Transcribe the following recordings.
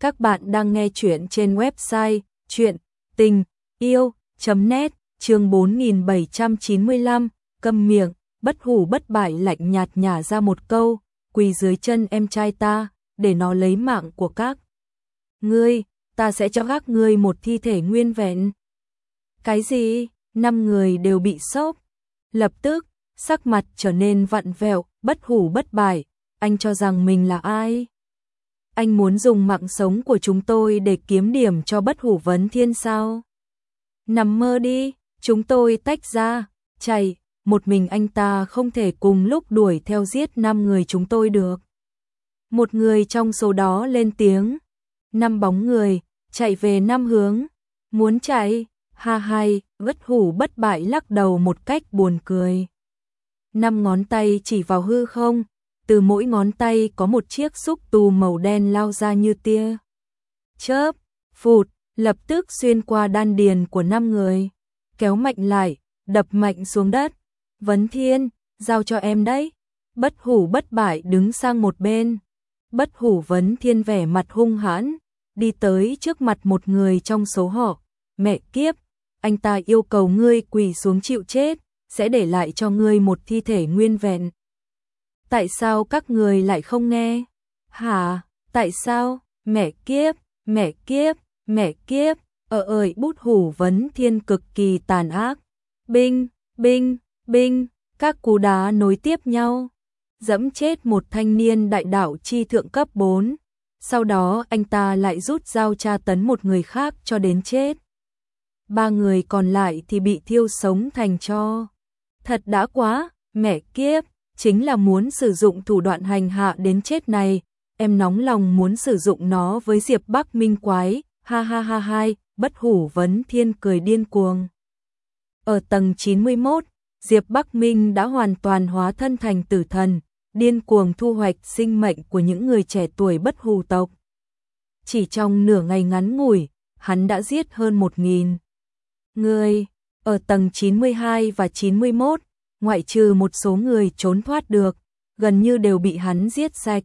Các bạn đang nghe chuyện trên website chuyện tình yêu.net chương 4795, câm miệng, bất hủ bất bại lạnh nhạt nhả ra một câu, quỳ dưới chân em trai ta, để nó lấy mạng của các. Ngươi, ta sẽ cho các ngươi một thi thể nguyên vẹn. Cái gì? Năm người đều bị sốc. Lập tức, sắc mặt trở nên vặn vẹo, bất hủ bất bại, anh cho rằng mình là ai? Anh muốn dùng mạng sống của chúng tôi để kiếm điểm cho bất hủ vấn thiên sao? Nằm mơ đi, chúng tôi tách ra, chạy, một mình anh ta không thể cùng lúc đuổi theo giết năm người chúng tôi được. Một người trong số đó lên tiếng, năm bóng người, chạy về năm hướng, muốn chạy, ha hay, bất hủ bất bại lắc đầu một cách buồn cười. Năm ngón tay chỉ vào hư không, từ mỗi ngón tay có một chiếc xúc tù màu đen lao ra như tia. Chớp, phụt, lập tức xuyên qua đan điền của năm người, kéo mạnh lại, đập mạnh xuống đất. Vấn thiên, giao cho em đấy. Bất hủ bất bại đứng sang một bên. Bất hủ vấn thiên vẻ mặt hung hãn, đi tới trước mặt một người trong số họ. Mẹ kiếp, anh ta yêu cầu ngươi quỳ xuống chịu chết, sẽ để lại cho ngươi một thi thể nguyên vẹn tại sao các người lại không nghe? Hả? Tại sao? Mẹ kiếp, mẹ kiếp, mẹ kiếp, ở ơi bút hủ vấn thiên cực kỳ tàn ác. Binh, binh, binh, các cú đá nối tiếp nhau. Dẫm chết một thanh niên đại đạo chi thượng cấp 4. Sau đó anh ta lại rút dao tra tấn một người khác cho đến chết. Ba người còn lại thì bị thiêu sống thành cho. Thật đã quá, mẹ kiếp chính là muốn sử dụng thủ đoạn hành hạ đến chết này, em nóng lòng muốn sử dụng nó với Diệp Bắc Minh quái, ha ha ha hai, bất hủ vấn thiên cười điên cuồng. Ở tầng 91, Diệp Bắc Minh đã hoàn toàn hóa thân thành tử thần, điên cuồng thu hoạch sinh mệnh của những người trẻ tuổi bất hủ tộc. Chỉ trong nửa ngày ngắn ngủi, hắn đã giết hơn một nghìn người. Ở tầng 92 và 91, ngoại trừ một số người trốn thoát được, gần như đều bị hắn giết sạch.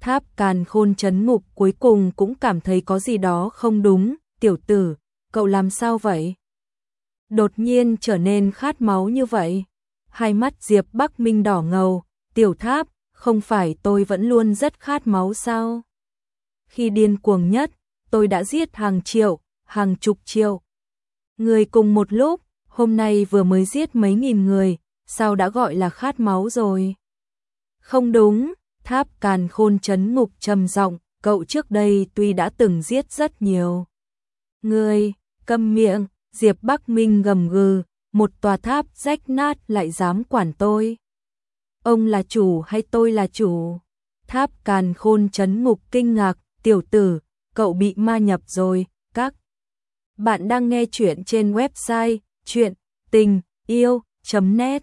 Tháp càn khôn chấn ngục cuối cùng cũng cảm thấy có gì đó không đúng, tiểu tử, cậu làm sao vậy? Đột nhiên trở nên khát máu như vậy. Hai mắt Diệp Bắc Minh đỏ ngầu, tiểu tháp, không phải tôi vẫn luôn rất khát máu sao? Khi điên cuồng nhất, tôi đã giết hàng triệu, hàng chục triệu. Người cùng một lúc, hôm nay vừa mới giết mấy nghìn người, sao đã gọi là khát máu rồi? Không đúng, tháp càn khôn chấn ngục trầm giọng, cậu trước đây tuy đã từng giết rất nhiều. Người, câm miệng, Diệp Bắc Minh gầm gừ, một tòa tháp rách nát lại dám quản tôi. Ông là chủ hay tôi là chủ? Tháp càn khôn chấn ngục kinh ngạc, tiểu tử, cậu bị ma nhập rồi, các. Bạn đang nghe chuyện trên website chuyện tình yêu.net